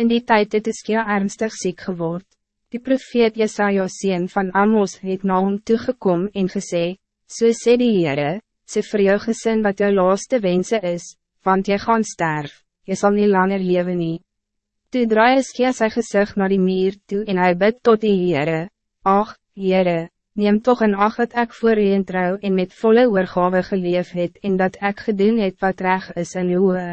In die tijd het Iskia ernstig ziek geword. Die profeet Jesaja sien van Amos het na hom toegekom en gesê, So sê die Heere, sê vir jou gesin wat jou laaste wense is, want jy gaan sterf, jy zal niet langer leven nie. Toe draai Iskia sy gezicht naar die muur toe en hy bid tot die Heere, Ach, Heere, neem toch een acht dat ek voor u trouw en met volle oorgave geleef het en dat ek gedoen het wat reg is in uwe.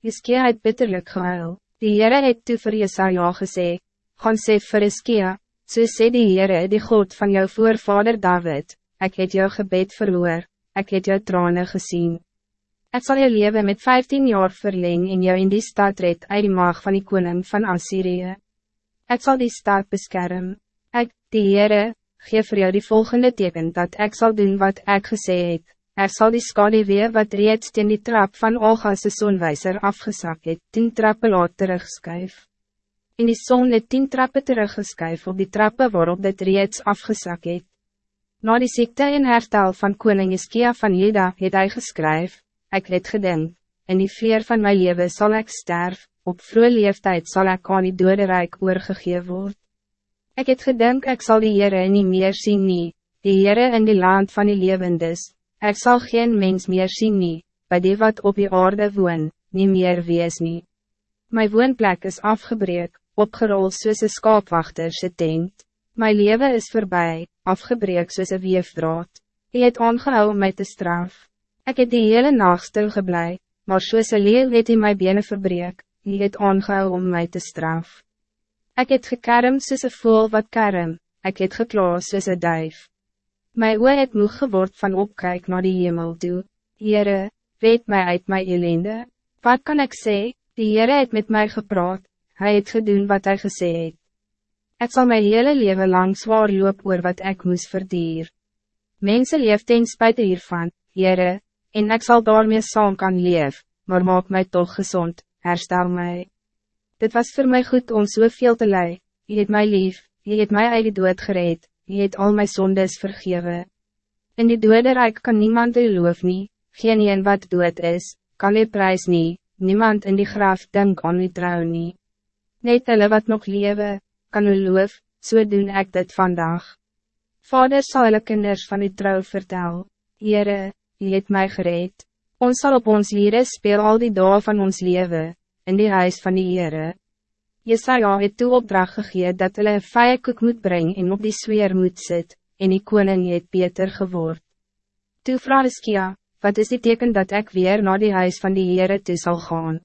Iskia het bitterlijk gehuil. Die Heere het toe vir Jesaja gesê, gaan sê vir Iskia, so sê die Heere die God van jou voorvader David, ik het jou gebed verhoor, ik het jou tranen gezien. Ik zal je leven met 15 jaar verleng en jou in die stad red uit die maag van die koning van Assyrië. Ik zal die stad beschermen. Ik, die Heere, geef voor jou die volgende teken dat ik zal doen wat ik gesê het. Er zal die weer wat reeds ten die trap van Olga's zonwijzer afgezakt het, tien trappen laat terugskuif. In die zon het tien trappen teruggeskuif op die trappen waarop dit reeds afgezakt het. Na die ziekte en herstel van koning Iskia van Juda het hy geskryf, ek het gedink, in die veer van mijn leven zal ik sterf, op vroege leeftijd zal ik aan die dode rijk oorgegeven worden. Ik het gedink ik zal die Heere niet meer zien nie, die Heere in die land van die levendes, ik zal geen mens meer zien nie, bij die wat op die aarde woon, niet meer wees nie. My woonplek is afgebreek, opgerold soos een skaapwachter se tent, my leven is voorbij, afgebreek soos een weefdraad, hy het aangehou om my te straf. Ik het die hele nacht stil geblei, maar soos een leeuw het hy my bene verbreek, hy het aangehou om my te straf. Ik het gekerm soos een voel wat kerm, ik het geklaas soos een duif. My oor het moeg geword van opkijk naar die hemel toe. Heere, weet mij uit my ellende. Wat kan ik zeggen? Die Heere het met mij gepraat, hij het gedoen wat hij gesê het. Ek sal my hele leven lang zwaar loop oor wat ik moest verdier. Mensen leef ten spijt hiervan, Heere, en ik zal daarmee saam kan leef, maar maak mij toch gezond, herstel mij. Dit was voor mij goed om zoveel te lei. Je het mij lief, je het mij uit die dood gereed, je het al mijn zondes vergeven. In die dode rijk kan niemand de loof nie, geen een wat dood is, kan die prijs nie, niemand in die graf denk aan die trouw nie. Net hulle wat nog lewe, kan u loof, so doen ik dit vandaag. Vader zal hulle kinders van die trouw vertel, Heere, je het mij gereed. Ons zal op ons lieren speel al die dagen van ons leven in die huis van die Heere. Jesaja het toe opdracht gegee dat hulle een vije koek moet brengen en op die sfeer moet sit, en die koning het beter geword. Toe vraag Iskia, wat is die teken dat ik weer naar die huis van die Heere toe zal gaan?